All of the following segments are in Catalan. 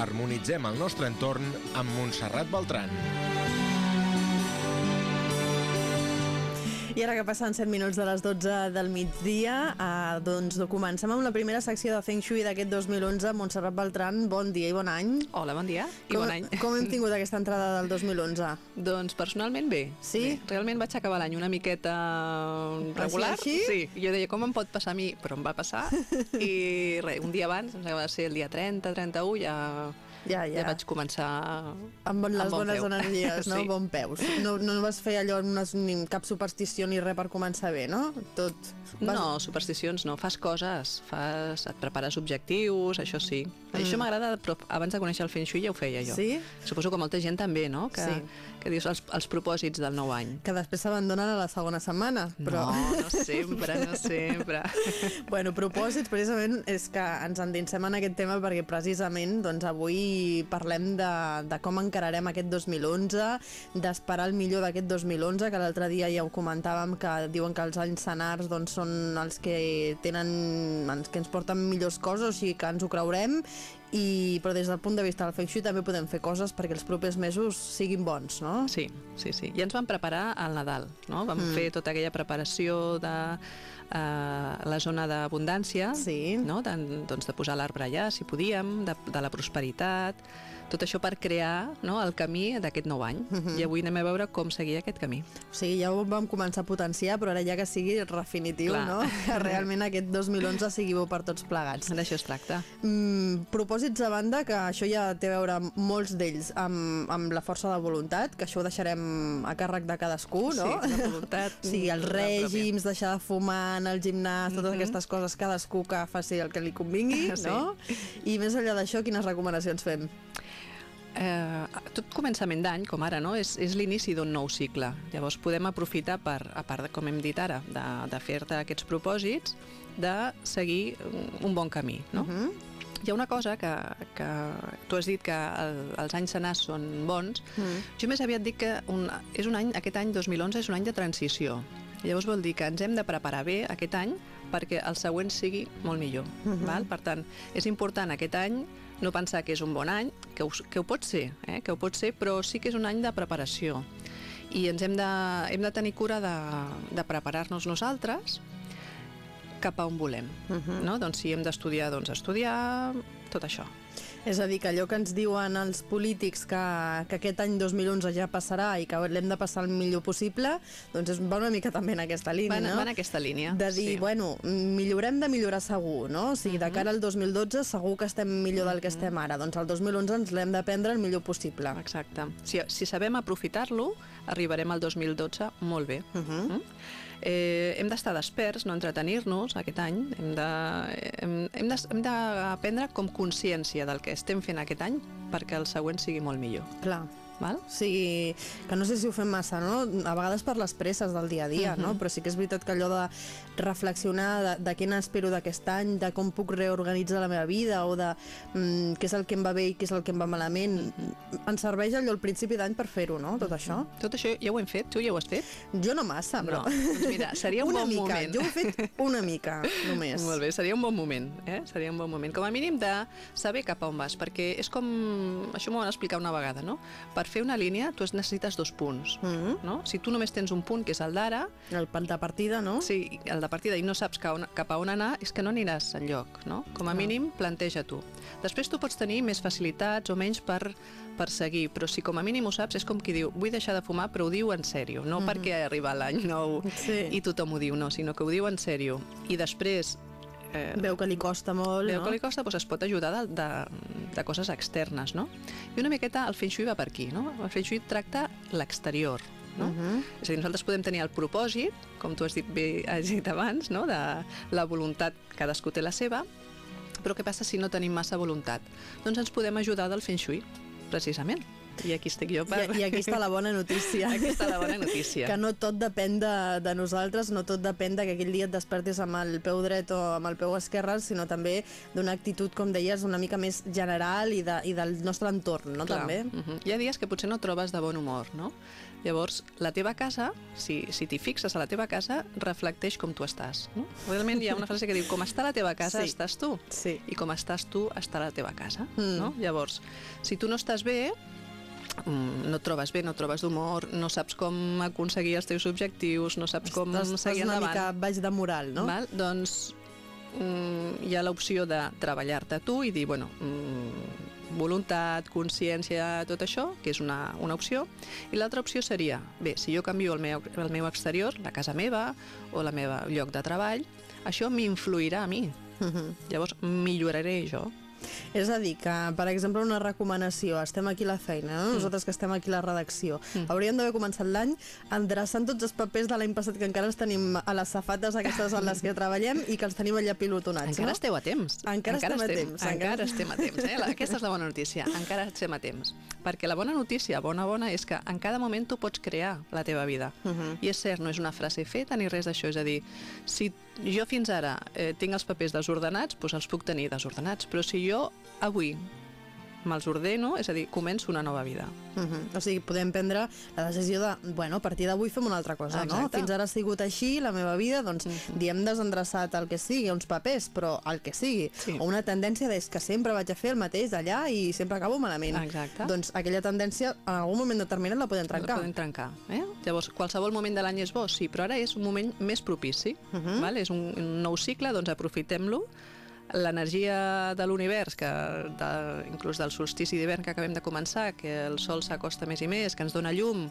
Harmonitzem el nostre entorn amb Montserrat Beltran. I ara que passen 7 minuts de les 12 del migdia, eh, doncs comencem amb la primera secció de Feng Shui d'aquest 2011. Montserrat Beltran, bon dia i bon any. Hola, bon dia i com, bon any. Com hem tingut aquesta entrada del 2011? Doncs personalment bé. Sí? Bé, realment vaig acabar l'any una miqueta regular. Així, així? Sí, jo deia, com em pot passar a mi? Però em va passar. I res, un dia abans, em sembla que va ser el dia 30, 31, ja, Ja, ja. ja vaig començar... Amb les amb bon bones peu. energies, no? Sí. Bon peus. No, no vas fer allò unes, ni cap superstició ni res per començar bé, no? Tot... Vas... No, supersticions no, fas coses, fas, et prepares objectius, això sí. Mm. Això m'agrada, però abans de conèixer el Feng Shui ja ho feia jo. Sí? Suposo que molta gent també, no? Que, Sí. que dius els, els propòsits del nou any. Que després s'abandonen a la segona setmana, però... No, no sempre, no sempre. Bueno, propòsits, precisament, és que ens endinsem en aquest tema perquè precisament doncs, avui parlem de, de com encararem aquest 2011, d'esperar el millor d'aquest 2011, que l'altre dia ja ho comentàvem, que diuen que els anys senars doncs, són els que tenen els que ens porten millors coses, o sigui que ens ho creurem, i, però des del punt de vista del Feng Shui també podem fer coses perquè els propers mesos siguin bons, no? Sí, sí, sí. Ja ens vam preparar al Nadal, no? Vam mm. fer tota aquella preparació de uh, la zona d'abundància, Sí. no? de, doncs de posar l'arbre allà, si podíem, de, de la prosperitat, tot això per crear no, el camí d'aquest nou any. Mm -hmm. I avui anem a veure com seguir aquest camí. O sigui, ja ho vam començar a potenciar, però ara ja que sigui definitiu, Clar. no? Que realment aquest 2011 sigui bo per tots plegats. D'això es tracta. Mm, propòsits a banda, que això ja té a veure molts d'ells amb, amb la força de voluntat, que això ho deixarem a càrrec de cadascú, no? Sí, la voluntat. sigui, els règims, deixar de fumar, anar al gimnàs, totes Mhm. aquestes coses, cadascú que faci el que li convingui, Sí. no? I més enllà d'això, quines recomanacions fem? Eh, tot començament d'any, com ara, no? és, és l'inici d'un nou cicle. Llavors podem aprofitar, per, a part, de, com hem dit ara, de, de fer-te aquests propòsits, de seguir un, bon camí. No? Uh -huh. Hi ha una cosa que, que tu has dit que el, els anys senars són bons, Mm. jo més aviat dic que un, és un any, aquest any 2011 és un any de transició. Llavors vol dir que ens hem de preparar bé aquest any perquè el següent sigui molt millor. Mhm. val? Per tant, és important aquest any no pensar que és un bon any, que ho, que ho pot ser, eh? que ho pot ser, però sí que és un any de preparació. I ens hem de, hem de tenir cura de, de preparar-nos nosaltres cap a on volem. Mhm. no? Doncs si hem d'estudiar, doncs estudiar, tot això. És a dir, que allò que ens diuen els polítics que, que aquest any 2011 ja passarà i que l'hem de passar el millor possible, doncs és, va una mica també en aquesta línia, Va en- no? va en aquesta línia, De dir, sí. bueno, millorem de millorar segur, no? O sigui, de cara al 2012 segur que estem millor del que estem ara. Doncs el 2011 ens l'hem de prendre el millor possible. Exacte. Si, si sabem aprofitar-lo, arribarem al 2012 molt bé. Uh -huh. Mm? Eh, hem d'estar desperts, no entretenir-nos aquest any, de- hem d'aprendre com consciència del que estem fent aquest any perquè el següent sigui molt millor. Clar. Val? O sigui, que no sé si ho fem massa, no? A vegades per les presses del dia a dia, no? Però sí que és veritat que allò de reflexionar de, de què n'espero d'aquest any, de com puc reorganitzar la meva vida o de mm, què és el que em va bé i què és el que em va malament, ens serveix allò al principi d'any per fer-ho, no? Tot això. Tot això ja ho hem fet? Tu ja ho has fet? Jo no massa, però... No, doncs mira, seria un una bon mica. moment. Jo ho he fet una mica, només. Molt bé, seria un bon moment, eh? Seria un bon moment. Com a mínim de saber cap a on vas, perquè és com... Això m'ho van explicar una vegada, no? Per fer una línia tu necessites dos punts, Mhm. no? Si tu només tens un punt, que és el d'ara, El punt de partida, no? sí, el de partida, i no saps cap a on, cap a on anar, és que no aniràs enlloc, no? Com a Clar. mínim, planteja tu. Després tu pots tenir més facilitats o menys per, per seguir, però si com a mínim ho saps, és com qui diu, vull deixar de fumar, però ho diu en sèrio, no perquè arriba l'any nou Sí. i tothom ho diu, no, sinó que ho diu en sèrio. I després eh, Veu que li costa molt, Veu no? que li costa, doncs es pot ajudar de, de, de coses externes, no? I una miqueta el Feng Shui va per aquí, no? El Feng Shui tracta l'exterior, no? Mhm. És a dir, nosaltres podem tenir el propòsit, com tu has dit bé has dit abans, no? de la voluntat, cadascú té la seva, però què passa si no tenim massa voluntat? Doncs ens podem ajudar del Feng Shui, precisament. I aquí estic jo per... I, I aquí està la bona notícia. Aquí està la bona notícia. Que no tot depèn de, de nosaltres, no tot depèn de que aquell dia et despertis amb el peu dret o amb el peu esquerre, sinó també d'una actitud, com deies, una mica més general i, de, i del nostre entorn, no? Clar. També. Uh -huh. Hi ha dies que potser no trobes de bon humor, no? Llavors, la teva casa, si, si t'hi fixes a la teva casa, reflecteix com tu estàs. No? Realment hi ha una frase que diu com està la teva casa, Sí. estàs tu. Sí. I com estàs tu, està la teva casa. Mm. No? Llavors, si tu no estàs bé, no et trobes bé, no et trobes d'humor, no saps com aconseguir els teus objectius, no saps com estàs, estàs seguir una endavant. mica baix de moral, no? Val? Doncs mm, hi ha l'opció de treballar-te tu i dir, bueno, mm, voluntat, consciència, tot això, que és una, una opció. I l'altra opció seria, bé, si jo canvio el meu, el meu exterior, la casa meva o la meva lloc de treball, això m'influirà a mi. Mhm. Llavors milloraré jo. És a dir, que, per exemple, una recomanació, estem aquí a la feina, no? nosaltres que estem aquí a la redacció, Mm. hauríem d'haver començat l'any endreçant tots els papers de l'any passat que encara els tenim a les safates aquestes en les que treballem i que els tenim allà pilotonats, Encara no? esteu a temps. Encara estem a temps, Encara, encara- estem a temps. Eh? Aquesta és la bona notícia. Encara estem a temps. Perquè la bona notícia, bona, bona, és que en cada moment tu pots crear la teva vida. Mhm. I és cert, no és una frase feta ni res d'això. És a dir, si jo fins ara eh, tinc els papers desordenats, doncs els puc tenir desordenats. Però si jo avui me'ls ordeno, és a dir, començo una nova vida. Mhm. O sigui, podem prendre la decisió de, bueno, a partir d'avui fem una altra cosa, no? Exacte. Fins ara ha sigut així, la meva vida, doncs Mhm. diem desendreçat el que sigui, uns papers, però el que sigui. Sí. O una tendència és que sempre vaig a fer el mateix allà i sempre acabo malament. Exacte. Doncs aquella tendència, en algun moment determinat, la podem trencar. La podem trencar. Eh? Llavors, qualsevol moment de l'any és bo, sí, però ara és un moment més propici. Uh Mhm. -huh. val? És un, un nou cicle, doncs aprofitem-lo. L'energia de l'univers, que de, inclús del solstici d'hivern que acabem de començar, que el sol s'acosta més i més, que ens dona llum,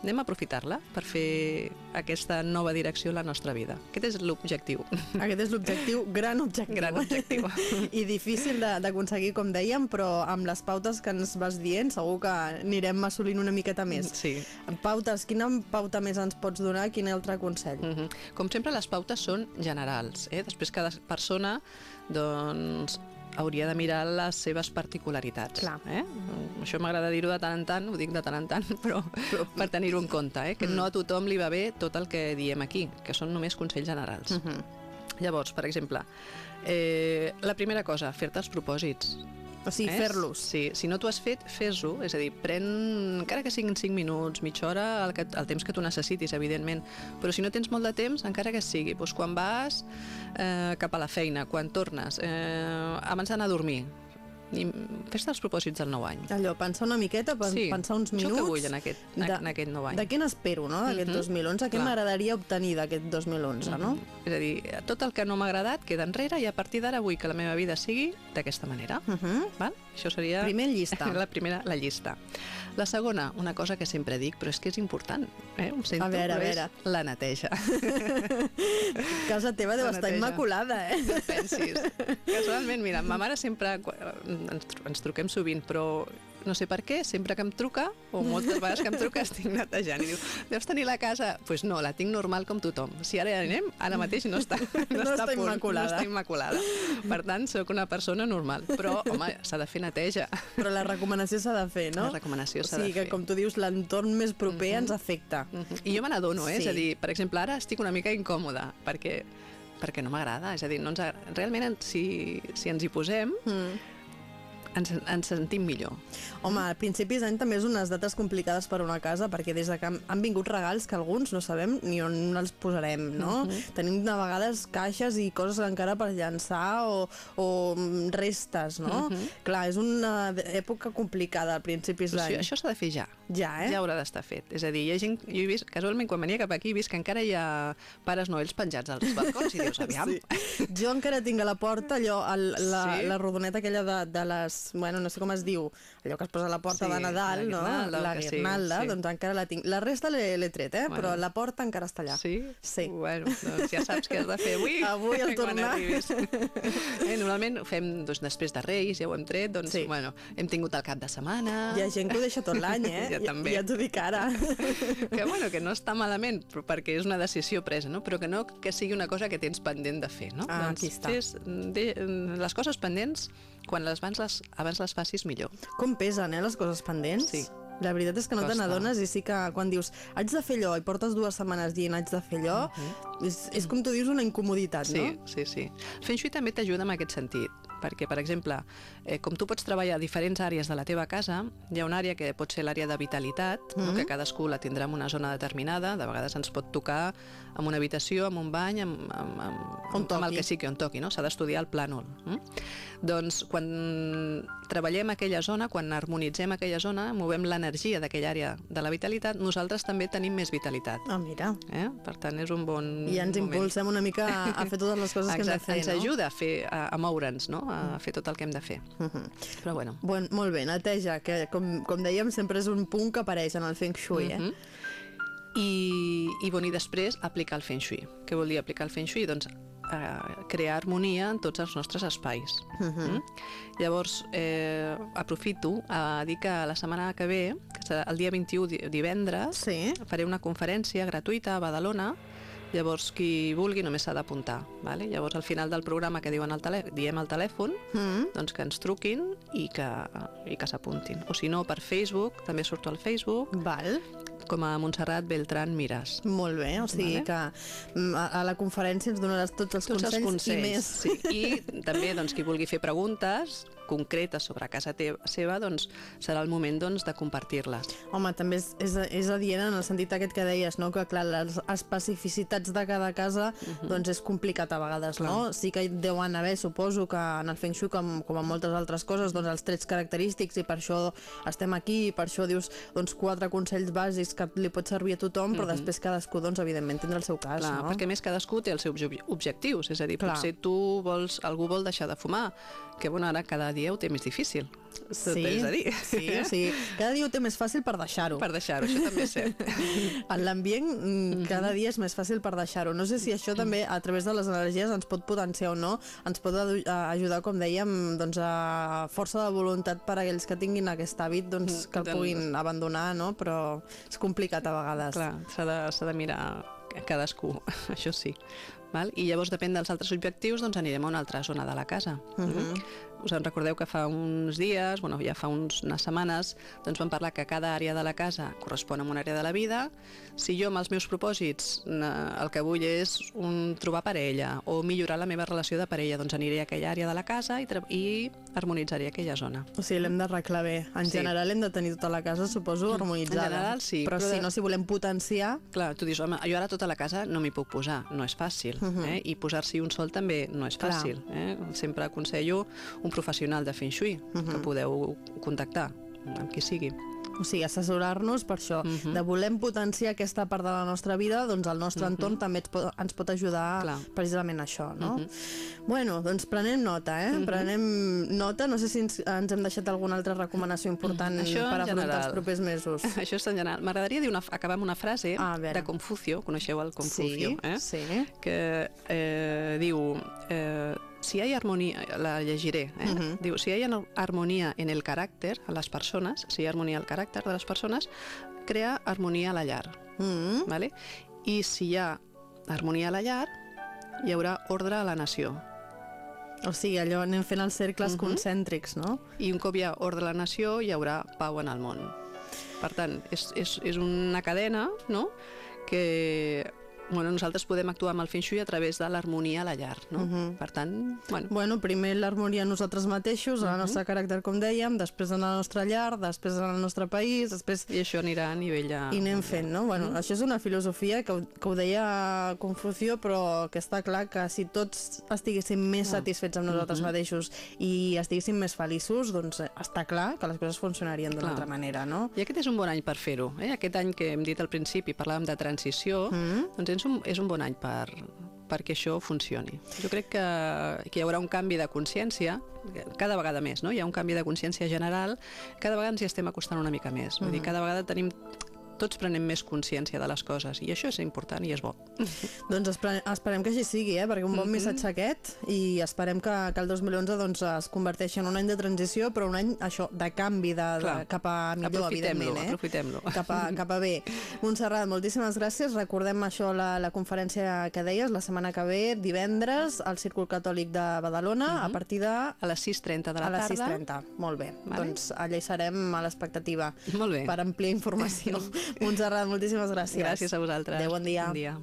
anem a aprofitar-la per fer aquesta nova direcció a la nostra vida. Aquest és l'objectiu. Aquest és l'objectiu, gran objectiu. Gran objectiu. I difícil d'aconseguir, com dèiem, però amb les pautes que ens vas dient segur que anirem assolint una miqueta més. Sí. Pautes, quina pauta més ens pots donar? Quin altre consell? Mm -hmm. Com sempre, les pautes són generals. Eh? Després, cada persona doncs, hauria de mirar les seves particularitats. Clar. Eh? Això m'agrada dir-ho de tant en tant, ho dic de tant en tant, però, però per tenir-ho en compte, eh? que no a tothom li va bé tot el que diem aquí, que són només consells generals. Uh -huh. Llavors, per exemple, eh, la primera cosa, fer-te els propòsits. O sigui, fer-los. Sí, si no t'ho has fet, fes-ho. És a dir, pren, encara que siguin 5 minuts, mitja hora, el, que, el temps que tu necessitis, evidentment. Però si no tens molt de temps, encara que sigui, doncs quan vas eh, cap a la feina, quan tornes, eh, abans d'anar a dormir, i fes-te els propòsits del nou any. Allò, pensar una miqueta, pen Sí, pensar uns minuts... que vull en aquest, en aquest nou any. De què n'espero, no?, d'aquest Mhm, 2011? Què m'agradaria obtenir d'aquest 2011, no? És a dir, tot el que no m'ha agradat queda enrere i a partir d'ara vull que la meva vida sigui d'aquesta manera. Uh -huh. Val? Això seria Primer llista. la primera, la llista. La segona, una cosa que sempre dic, però és que és important, eh? Ho sento, A veure, a veure. la neteja. Casa teva deu estar immaculada, eh? No pensis. Casualment, mira, ma mare sempre, ens, ens truquem sovint, però no sé per què, sempre que em truca, o moltes vegades que em truca, estic netejant. I diu, deus tenir la casa? Doncs pues no, la tinc normal com tothom. Si ara hi anem, ara mateix no està, no, No està, està punt, immaculada. No està immaculada. Per tant, sóc una persona normal. Però, home, s'ha de fer neteja. Però la recomanació s'ha de fer, no? La recomanació s'ha de sigui que, fer. com tu dius, l'entorn més proper ens afecta. Mhm. I jo me n'adono, eh? Sí. És a dir, per exemple, ara estic una mica incòmoda, perquè perquè no m'agrada, és a dir, no ens agrada. realment en- si, si ens hi posem, Mm. Ens, ens sentim millor. Home, a principis d'any també és unes dates complicades per a una casa perquè des de que han, vingut regals que alguns no sabem ni on els posarem, no? Tenim de vegades caixes i coses encara per llançar o, o restes, no? Clar, és una època complicada a principis d'any. això, això s'ha de fer ja. Ja, eh? Ja haurà d'estar fet. És a dir, hi ha gent... Jo he vist, casualment, quan venia cap aquí, he vist que encara hi ha pares noels penjats als balcons i dius, aviam... Sí. Jo encara tinc a la porta allò, el, la, Sí? la rodoneta aquella de, de les... Bueno, no sé com es diu, allò que es posa a la porta Sí, de Nadal, la no? guirnalda, La que sí, guirnalda, sí. doncs encara la tinc. La resta l'he tret, eh? Bueno. Però la porta encara està allà. Sí? Sí. Bueno, doncs ja saps què has de fer avui. Avui al quan tornar. Eh, normalment ho fem doncs, després de Reis, ja ho hem tret, doncs, Sí. bueno, hem tingut el cap de setmana... Hi ha gent que ho deixa tot l'any, eh? Jo també. Ja, ja t'ho dic ara. que, bueno, que no està malament, però perquè és una decisió presa, no? però que no que sigui una cosa que tens pendent de fer. No? Ah, aquí està. Fes, de, les coses pendents, quan les abans, les, abans les facis millor. Com pesen, eh, les coses pendents? Sí. La veritat és que no te Costa. n'adones i sí que quan dius haig de fer allò i portes dues setmanes dient haig de fer allò, és, és com tu dius una incomoditat, Sí, no? sí, sí. Feng Shui també t'ajuda en aquest sentit. Perquè, per exemple, eh, com tu pots treballar a diferents àrees de la teva casa, hi ha una àrea que pot ser l'àrea de vitalitat, mm -hmm. no? que cadascú la tindrà en una zona determinada, de vegades ens pot tocar en una habitació, en un bany, amb, amb, amb, amb el que sí que on toqui, no? s'ha d'estudiar el plànol. Mm? Doncs quan treballem aquella zona, quan harmonitzem aquella zona, movem l'energia d'aquella àrea de la vitalitat, nosaltres també tenim més vitalitat. Ah, mira. Eh? Per tant, és un bon I ens moment. impulsem una mica a, a fer totes les coses que hem de fer, ens no? ajuda a, fer, a, a moure'ns, no? A fer tot el que hem de fer. Uh -huh. Però bueno. Bon, molt bé, neteja, que com, com dèiem sempre és un punt que apareix en el Feng Shui, eh? Uh -huh. I, i, bon, I després aplicar el Feng Shui. Què vol dir aplicar el Feng Shui? Doncs eh, crear harmonia en tots els nostres espais. Uh -huh. mm? Llavors, eh, aprofito a dir que la setmana que ve, que serà el dia 21 divendres, sí. faré una conferència gratuïta a Badalona Llavors, qui vulgui només s'ha d'apuntar. Vale? Llavors, al final del programa que diuen al telè diem al telèfon, mm. doncs que ens truquin i que, i que s'apuntin. O si no, per Facebook, també surto al Facebook. Val com a Montserrat Beltrán Miras. Molt bé, o sigui vale. que mm, a, a la conferència ens donaràs tots els, tots consells, els consells i més. Sí. I també doncs, qui vulgui fer preguntes concretes sobre casa teva, seva, doncs serà el moment doncs, de compartir-les. Home, també és, és, és adient en el sentit aquest que deies, no? que clar, les especificitats de cada casa uh mhm. -huh. doncs és complicat a vegades, clar. no? Sí que deuen haver, suposo que en el Feng Shui, com, com en moltes altres coses, doncs els trets característics i per això estem aquí, i per això dius doncs, quatre consells bàsics que li pot servir a tothom, però uh mhm. -huh. després cadascú, doncs, evidentment, tindrà el seu cas. Clar, no? perquè més cadascú té els seus objectius, és a dir, clar. potser tu vols, algú vol deixar de fumar, que bueno, ara cada dia ho té més difícil. Sí, a dir. sí, sí. Cada dia ho té més fàcil per deixar-ho. Per deixar-ho, això també és cert. en l'ambient mm, cada dia és més fàcil per deixar-ho. No sé si això també, a través de les energies, ens pot potenciar o no, ens pot ajudar, com dèiem, doncs, a força de voluntat per a aquells que tinguin aquest hàbit doncs, que el puguin abandonar, no? però és complicat a vegades. Clar, s'ha de, de mirar cadascú, això sí. Val? I llavors, depèn dels altres objectius, doncs anirem a una altra zona de la casa. Uh -huh. mm -hmm us en recordeu que fa uns dies, bueno, ja fa uns, unes setmanes, doncs vam parlar que cada àrea de la casa correspon a una àrea de la vida. Si jo amb els meus propòsits el que vull és un, trobar parella o millorar la meva relació de parella, doncs aniré a aquella àrea de la casa i, i harmonitzaré aquella zona. O sigui, l'hem d'arreglar bé. En sí. general hem de tenir tota la casa, suposo, harmonitzada. En general, sí. Però, però si no, si volem potenciar... Clar, tu dius, home, jo ara tota la casa no m'hi puc posar, no és fàcil. Uh -huh. eh? I posar-s'hi un sol també no és fàcil. Eh? Sempre aconsello un professional de Feng Shui, uh -huh. que podeu contactar amb qui sigui. O sigui, assessorar-nos per això, uh -huh. de volem potenciar aquesta part de la nostra vida, doncs el nostre uh -huh. entorn també ens pot, ens pot ajudar Clar. precisament a això, no? Uh -huh. Bueno, doncs prenem nota, eh? Uh -huh. Prenem nota, no sé si ens, ens hem deixat alguna altra recomanació important uh -huh. per afrontar general. els propers mesos. Això és en general. M'agradaria una, acabar amb una frase ah, de Confucio, coneixeu el Confucio, sí, eh? Sí. Que eh, diu... Eh, si hay armonía, la llegiré, eh? uh -huh. diu, si hay armonía en el carácter, a las personas, si hay armonía al carácter de las personas, crea armonía a la llar. Uh -huh. ¿vale? I si hi ha harmonia a la llar, hi haurà ordre a la nació. O sigui, allò anem fent els cercles uh -huh. concèntrics, no? I un cop hi ha ordre a la nació, hi haurà pau en el món. Per tant, és, és, és una cadena no? que bueno, nosaltres podem actuar amb el Feng Shui a través de l'harmonia a la llar, no? Uh mhm. -huh. Per tant, bueno... Bueno, primer l'harmonia nosaltres mateixos, uh -huh. el nostre caràcter, com dèiem, després en la nostra llar, després en el nostre país, després... I això anirà a nivell... A... I anem fent, no? Bueno, uh -huh. això és una filosofia que, que ho deia Confucio, però que està clar que si tots estiguéssim més uh -huh. satisfets amb nosaltres uh -huh. mateixos i estiguéssim més feliços, doncs està clar que les coses funcionarien d'una altra manera, no? I aquest és un bon any per fer-ho. Eh? Aquest any que hem dit al principi, parlàvem de transició, uh -huh. doncs és un, és un bon any per, perquè això funcioni. Jo crec que, que hi haurà un canvi de consciència, cada vegada més, no? Hi ha un canvi de consciència general, cada vegada ens hi estem acostant una mica més. Vull uh -huh. dir, cada vegada tenim tots prenem més consciència de les coses i això és important i és bo. doncs esperem que així sigui, eh? perquè un bon mm -hmm. missatge aquest i esperem que, que el 2011 doncs, es converteixi en un any de transició però un any això de canvi de, de, cap a millor, evidentment. Eh? Aprofitem-lo. Cap, a, cap a bé. Montserrat, moltíssimes gràcies. Recordem això, la, la conferència que deies la setmana que ve, divendres, al Círcul Catòlic de Badalona, mm -hmm. a partir de... A les 6.30 de la tarda. A les 6.30, molt bé. Vale. Doncs allà hi serem a l'expectativa. Molt bé. Per ampliar informació. Montserrat, moltíssimes gràcies. Gràcies a vosaltres. Adéu, bon dia. Bon dia.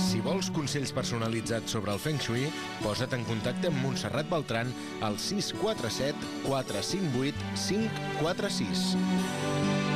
Si vols consells personalitzats sobre el Feng Shui, posa't en contacte amb Montserrat Beltran al 647 458 546.